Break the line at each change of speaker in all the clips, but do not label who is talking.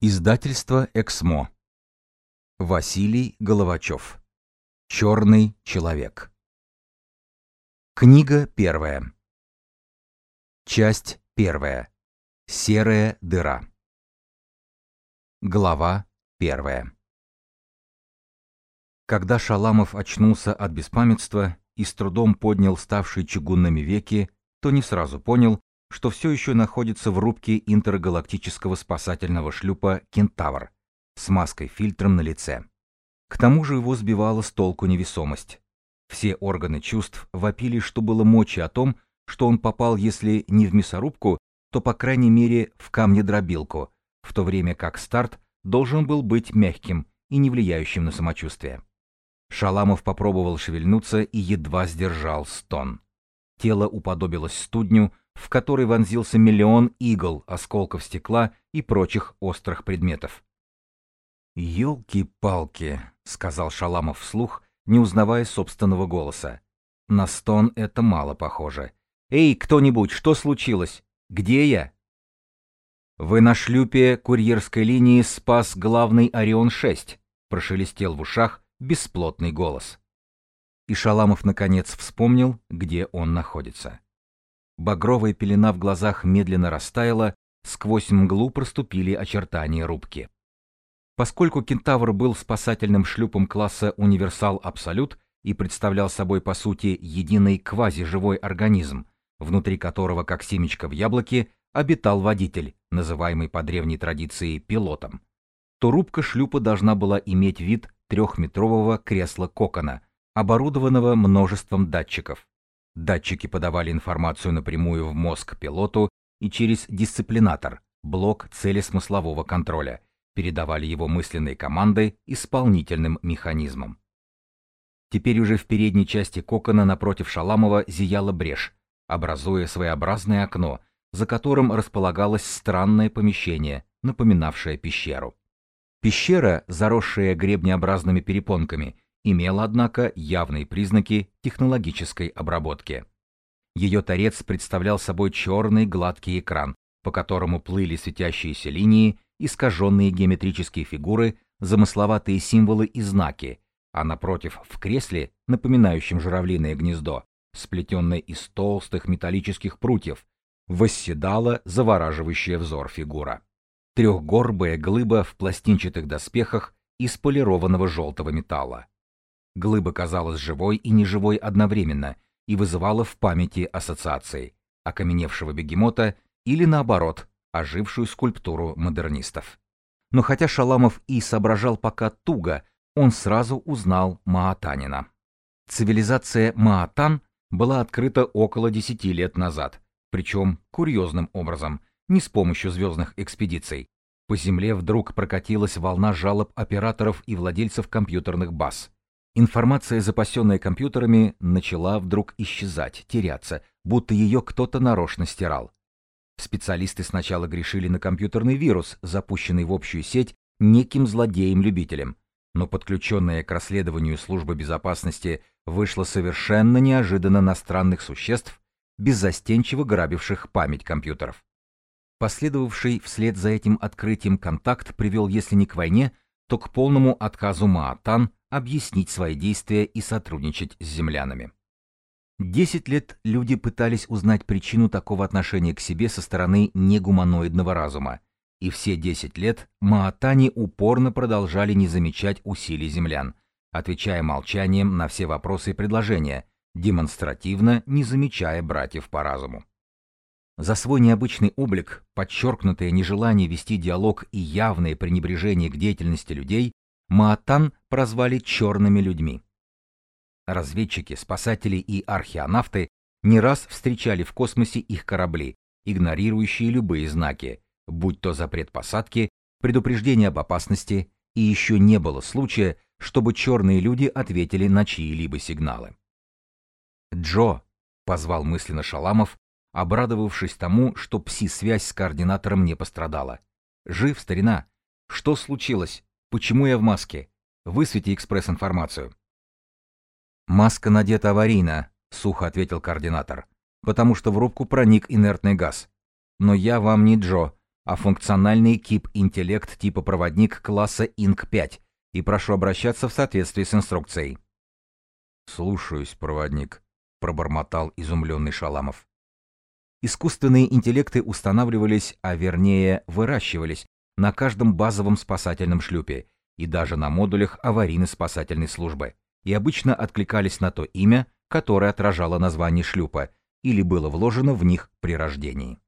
Издательство «Эксмо». Василий Головачев. Черный человек. Книга первая. Часть первая. Серая дыра. Глава первая. Когда Шаламов очнулся от беспамятства и с трудом поднял ставшие чугунными веки, то не сразу понял, что все еще находится в рубке интергалактического спасательного шлюпа «Кентавр» с маской-фильтром на лице. К тому же его сбивала с толку невесомость. Все органы чувств вопили, что было мочи о том, что он попал, если не в мясорубку, то, по крайней мере, в камнедробилку, в то время как старт должен был быть мягким и не влияющим на самочувствие. Шаламов попробовал шевельнуться и едва сдержал стон. Тело уподобилось студню, в который вонзился миллион игл, осколков стекла и прочих острых предметов. «Елки-палки», — сказал Шаламов вслух, не узнавая собственного голоса. «На стон это мало похоже. Эй, кто-нибудь, что случилось? Где я?» «Вы на шлюпе курьерской линии спас главный Орион-6», — прошелестел в ушах бесплотный голос. И Шаламов наконец вспомнил, где он находится. Багровая пелена в глазах медленно растаяла, сквозь мглу проступили очертания рубки. Поскольку «Кентавр» был спасательным шлюпом класса «Универсал Абсолют» и представлял собой, по сути, единый квазиживой организм, внутри которого, как семечко в яблоке, обитал водитель, называемый по древней традиции пилотом, то рубка шлюпа должна была иметь вид трехметрового кресла-кокона, оборудованного множеством датчиков. Датчики подавали информацию напрямую в мозг пилоту и через дисциплинатор, блок целесмыслового контроля, передавали его мысленные команды исполнительным механизмам. Теперь уже в передней части кокона напротив Шаламова зияла брешь, образуя своеобразное окно, за которым располагалось странное помещение, напоминавшее пещеру. Пещера, заросшая гребнеобразными перепонками, имела, однако, явные признаки технологической обработки. Ее торец представлял собой черный гладкий экран, по которому плыли светящиеся линии, искаженные геометрические фигуры, замысловатые символы и знаки, а напротив, в кресле, напоминающем журавлиное гнездо, сплетенное из толстых металлических прутьев, восседала завораживающая взор фигура. Трехгорбая глыба в пластинчатых доспехах из полированного желтого металла. Глыба казалась живой и неживой одновременно и вызывала в памяти ассоциации окаменевшего бегемота или, наоборот, ожившую скульптуру модернистов. Но хотя Шаламов и соображал пока туго, он сразу узнал Маатанина. Цивилизация Маатан была открыта около десяти лет назад, причем курьезным образом, не с помощью звездных экспедиций. По Земле вдруг прокатилась волна жалоб операторов и владельцев компьютерных баз. Информация, запасенная компьютерами, начала вдруг исчезать, теряться, будто ее кто-то нарочно стирал. Специалисты сначала грешили на компьютерный вирус, запущенный в общую сеть неким злодеем-любителем, но подключенная к расследованию служба безопасности вышла совершенно неожиданно на странных существ, беззастенчиво грабивших память компьютеров. Последовавший вслед за этим открытием контакт привел, если не к войне, то к полному отказу Маатан объяснить свои действия и сотрудничать с землянами. Десять лет люди пытались узнать причину такого отношения к себе со стороны негуманоидного разума, и все десять лет Маатани упорно продолжали не замечать усилий землян, отвечая молчанием на все вопросы и предложения, демонстративно не замечая братьев по разуму. За свой необычный облик, подчеркнутое нежелание вести диалог и явное пренебрежение к деятельности людей, Маатан прозвали «черными людьми». Разведчики, спасатели и археонавты не раз встречали в космосе их корабли, игнорирующие любые знаки, будь то запрет посадки, предупреждение об опасности, и еще не было случая, чтобы черные люди ответили на чьи-либо сигналы. «Джо!» — позвал мысленно Шаламов, обрадовавшись тому, что пси-связь с координатором не пострадала. «Жив, старина! Что случилось? Почему я в маске? Высвети экспресс-информацию. Маска надета аварийно, сухо ответил координатор, потому что в рубку проник инертный газ. Но я вам не Джо, а функциональный КИП-интеллект типа проводник класса ИНК-5 и прошу обращаться в соответствии с инструкцией.
«Слушаюсь, проводник», — пробормотал изумленный Шаламов.
Искусственные интеллекты устанавливались, а вернее выращивались, на каждом базовом спасательном шлюпе и даже на модулях аварийно-спасательной службы, и обычно откликались на то имя, которое отражало название шлюпа или было вложено в них при рождении.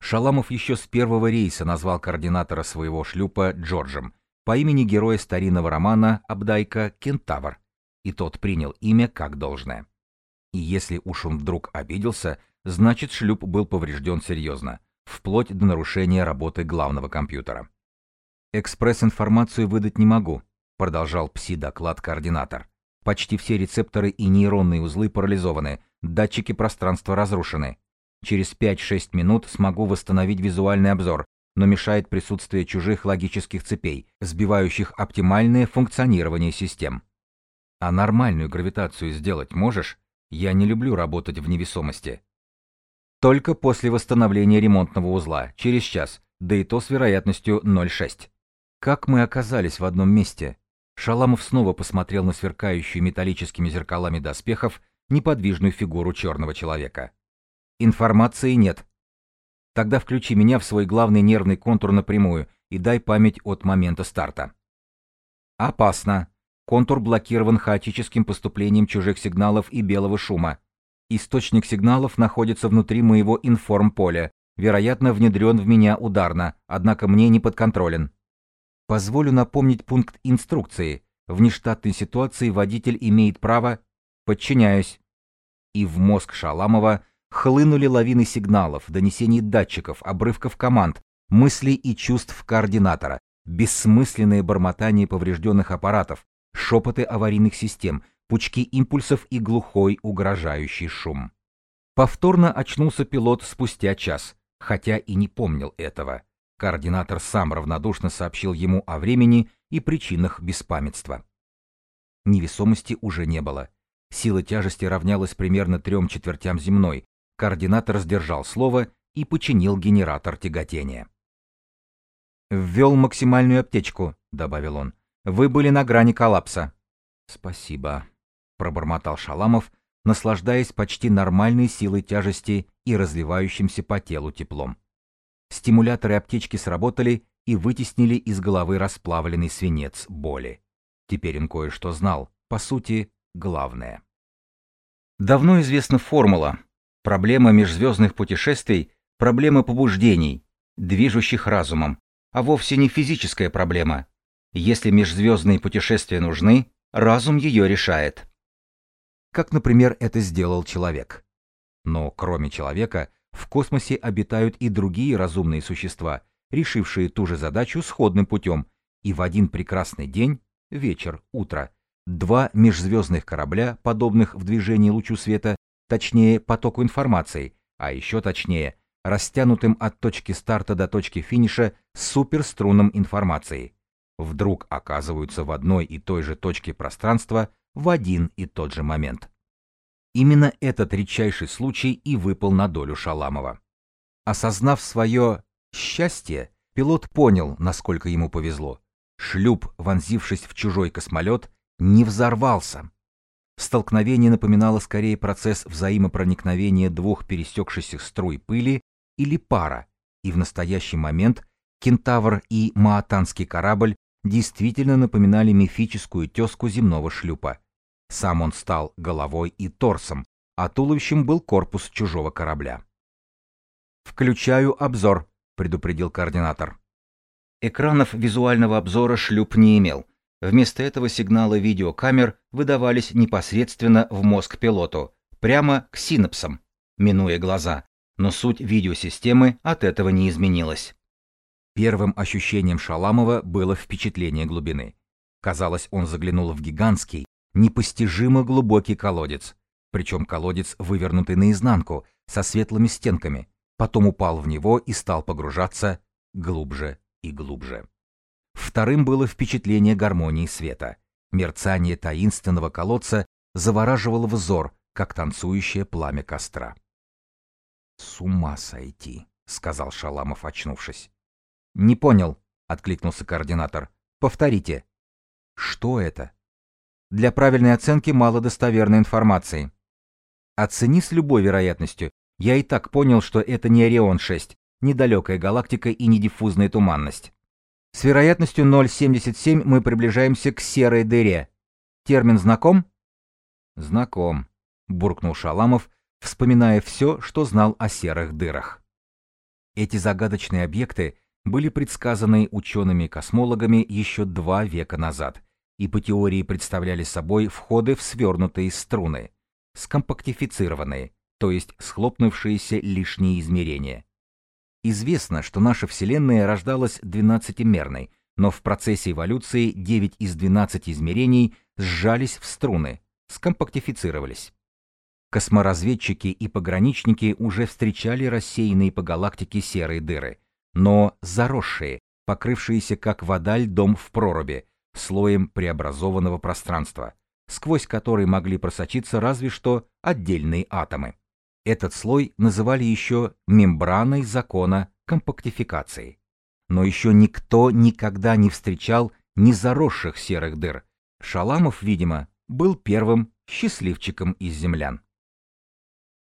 Шаламов еще с первого рейса назвал координатора своего шлюпа Джорджем по имени героя старинного романа Абдайка Кентавр, и тот принял имя как должное. И если уж он вдруг обиделся, значит шлюп был поврежден серьезно, вплоть до нарушения работы главного компьютера. «Экспресс-информацию выдать не могу», — продолжал пси-доклад-координатор. «Почти все рецепторы и нейронные узлы парализованы, датчики пространства разрушены. Через 5-6 минут смогу восстановить визуальный обзор, но мешает присутствие чужих логических цепей, сбивающих оптимальное функционирование систем. А нормальную гравитацию сделать можешь? Я не люблю работать в невесомости. Только после восстановления ремонтного узла, через час, да и то с вероятностью 0,6. Как мы оказались в одном месте? Шаламов снова посмотрел на сверкающую металлическими зеркалами доспехов неподвижную фигуру черного человека. Информации нет. Тогда включи меня в свой главный нервный контур напрямую и дай память от момента старта. Опасно. Контур блокирован хаотическим поступлением чужих сигналов и белого шума. Источник сигналов находится внутри моего информполя, вероятно, внедрен в меня ударно, однако мне не подконтролен. Позволю напомнить пункт инструкции. В нештатной ситуации водитель имеет право «подчиняюсь». И в мозг Шаламова хлынули лавины сигналов, донесений датчиков, обрывков команд, мыслей и чувств координатора, бессмысленное бормотание поврежденных аппаратов, шепоты аварийных систем, пучки импульсов и глухой угрожающий шум. Повторно очнулся пилот спустя час, хотя и не помнил этого. Координатор сам равнодушно сообщил ему о времени и причинах беспамятства. Невесомости уже не было. Сила тяжести равнялась примерно трем четвертям земной. Координатор сдержал слово и починил генератор тяготения. «Ввел максимальную аптечку», — добавил он. «Вы были на грани коллапса». «Спасибо», — пробормотал Шаламов, наслаждаясь почти нормальной силой тяжести и разливающимся по телу теплом. Стимуляторы аптечки сработали и вытеснили из головы расплавленный свинец боли. Теперь он кое-что знал, по сути, главное. Давно известна формула. Проблема межзвездных путешествий – проблема побуждений, движущих разумом, а вовсе не физическая проблема. Если межзвездные путешествия нужны, разум ее решает. Как, например, это сделал человек. Но кроме человека, в космосе обитают и другие разумные существа, решившие ту же задачу сходным путем, и в один прекрасный день, вечер, утро, два межзвездных корабля, подобных в движении лучу света, точнее потоку информации, а еще точнее, растянутым от точки старта до точки финиша суперструнам информации, вдруг оказываются в одной и той же точке пространства в один и тот же момент. Именно этот редчайший случай и выпал на долю Шаламова. Осознав свое счастье, пилот понял, насколько ему повезло. Шлюп, вонзившись в чужой космолет, не взорвался. Столкновение напоминало скорее процесс взаимопроникновения двух пересекшихся струй пыли или пара, и в настоящий момент кентавр и маатанский корабль действительно напоминали мифическую тезку земного шлюпа. Сам он стал головой и торсом, а туловищем был корпус чужого корабля. «Включаю обзор», — предупредил координатор. Экранов визуального обзора шлюп не имел. Вместо этого сигналы видеокамер выдавались непосредственно в мозг пилоту, прямо к синапсам, минуя глаза, но суть видеосистемы от этого не изменилась. Первым ощущением Шаламова было впечатление глубины. Казалось, он заглянул в гигантский, непостижимо глубокий колодец, причем колодец, вывернутый наизнанку, со светлыми стенками, потом упал в него и стал погружаться глубже и глубже. Вторым было впечатление гармонии света. Мерцание таинственного колодца завораживало взор, как танцующее пламя костра. «С ума сойти!» — сказал Шаламов, очнувшись. «Не понял», — откликнулся координатор. «Повторите». «Что это?» «Для правильной оценки мало достоверной информации». «Оцени с любой вероятностью. Я и так понял, что это не Орион-6, недалекая галактика и не диффузная туманность. С вероятностью 0,77 мы приближаемся к серой дыре. Термин знаком? Знаком, буркнул Шаламов, вспоминая все, что знал о серых дырах. Эти загадочные объекты были предсказаны учеными-космологами еще два века назад и по теории представляли собой входы в свернутые струны, скомпактифицированные, то есть схлопнувшиеся лишние измерения. Известно, что наша Вселенная рождалась двенадцатимерной, но в процессе эволюции 9 из 12 измерений сжались в струны, скомпактифицировались. Косморазведчики и пограничники уже встречали рассеянные по галактике серые дыры, но заросшие, покрывшиеся как вода льдом в проруби, слоем преобразованного пространства, сквозь который могли просочиться разве что отдельные атомы. Этот слой называли еще мембраной закона компактификации. Но еще никто никогда не встречал незаросших серых дыр. Шаламов, видимо, был первым счастливчиком из землян.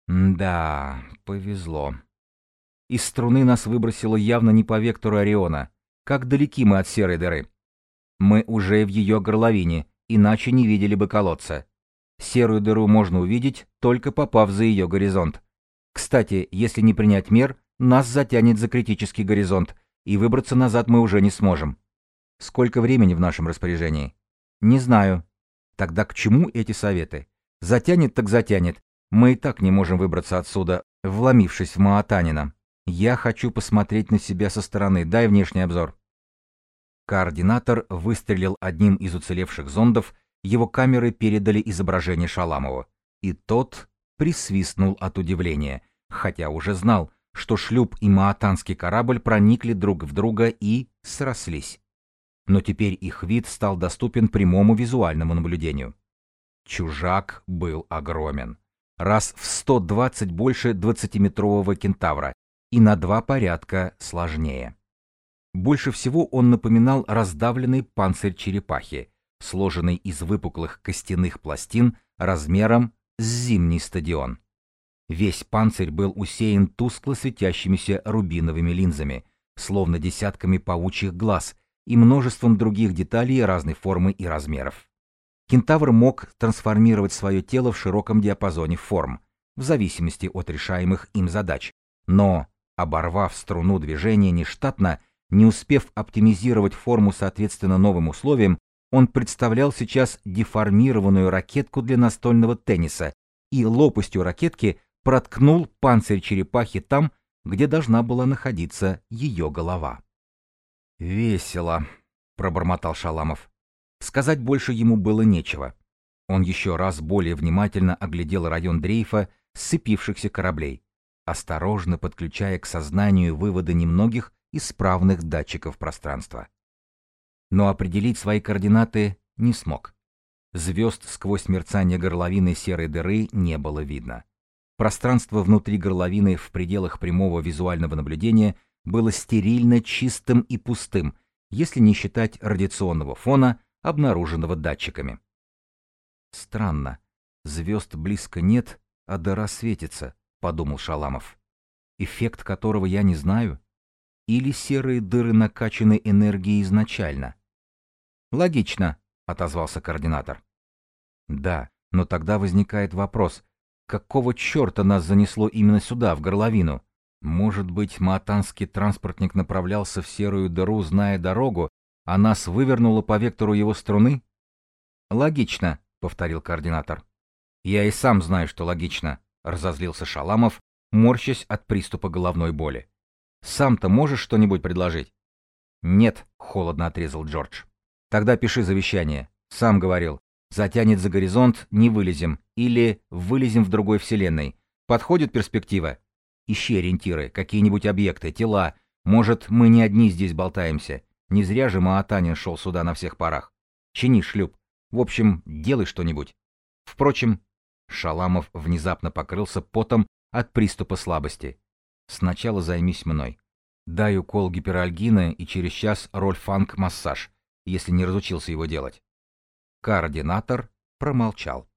Да, повезло. Из струны нас выбросило явно не по вектору Ориона. Как далеки мы от серой дыры. Мы уже в ее горловине, иначе не видели бы колодца. Серую дыру можно увидеть, только попав за ее горизонт. Кстати, если не принять мер, нас затянет за критический горизонт, и выбраться назад мы уже не сможем. Сколько времени в нашем распоряжении? Не знаю. Тогда к чему эти советы? Затянет так затянет. Мы и так не можем выбраться отсюда, вломившись в Маатанина. Я хочу посмотреть на себя со стороны. Дай внешний обзор. Координатор выстрелил одним из уцелевших зондов его камеры передали изображение Шаламова, и тот присвистнул от удивления, хотя уже знал, что шлюп и маатанский корабль проникли друг в друга и срослись. Но теперь их вид стал доступен прямому визуальному наблюдению. Чужак был огромен. Раз в 120 больше 20-метрового кентавра и на два порядка сложнее. Больше всего он напоминал раздавленный панцирь черепахи, сложенный из выпуклых костяных пластин размером с зимний стадион. Весь панцирь был усеян тускло светящимися рубиновыми линзами, словно десятками паучьих глаз и множеством других деталей разной формы и размеров. Кентавр мог трансформировать свое тело в широком диапазоне форм, в зависимости от решаемых им задач, но, оборвав струну движения нештатно, не успев оптимизировать форму соответственно новым условиям, он представлял сейчас деформированную ракетку для настольного тенниса и лопастью ракетки проткнул панцирь черепахи там, где должна была находиться ее голова. «Весело», — пробормотал Шаламов. Сказать больше ему было нечего. Он еще раз более внимательно оглядел район дрейфа сцепившихся кораблей, осторожно подключая к сознанию выводы немногих исправных датчиков пространства но определить свои координаты не смог. Звезд сквозь мерцание горловины серой дыры не было видно. Пространство внутри горловины в пределах прямого визуального наблюдения было стерильно чистым и пустым, если не считать радиационного фона, обнаруженного датчиками. «Странно. Звезд близко нет, а дыра светится», — подумал Шаламов. «Эффект которого я не знаю? Или серые дыры накачаны энергией изначально?» Логично, отозвался координатор. Да, но тогда возникает вопрос, какого черта нас занесло именно сюда, в горловину? Может быть, маатанский транспортник направлялся в серую дыру, зная дорогу, а нас вывернуло по вектору его струны? Логично, повторил координатор. Я и сам знаю, что логично, разозлился Шаламов, морщась от приступа головной боли. Сам-то можешь что-нибудь предложить? Нет, холодно отрезал Джордж. Тогда пиши завещание. Сам говорил. Затянет за горизонт, не вылезем. Или вылезем в другой вселенной. Подходит перспектива? Ищи ориентиры, какие-нибудь объекты, тела. Может, мы не одни здесь болтаемся. Не зря же Маатанин шел сюда на всех парах. Чини шлюп. В общем, делай что-нибудь. Впрочем, Шаламов внезапно покрылся потом от приступа слабости. Сначала займись мной. Дай укол гиперальгина и через час рольфанг-массаж, если не разучился его делать. Координатор промолчал.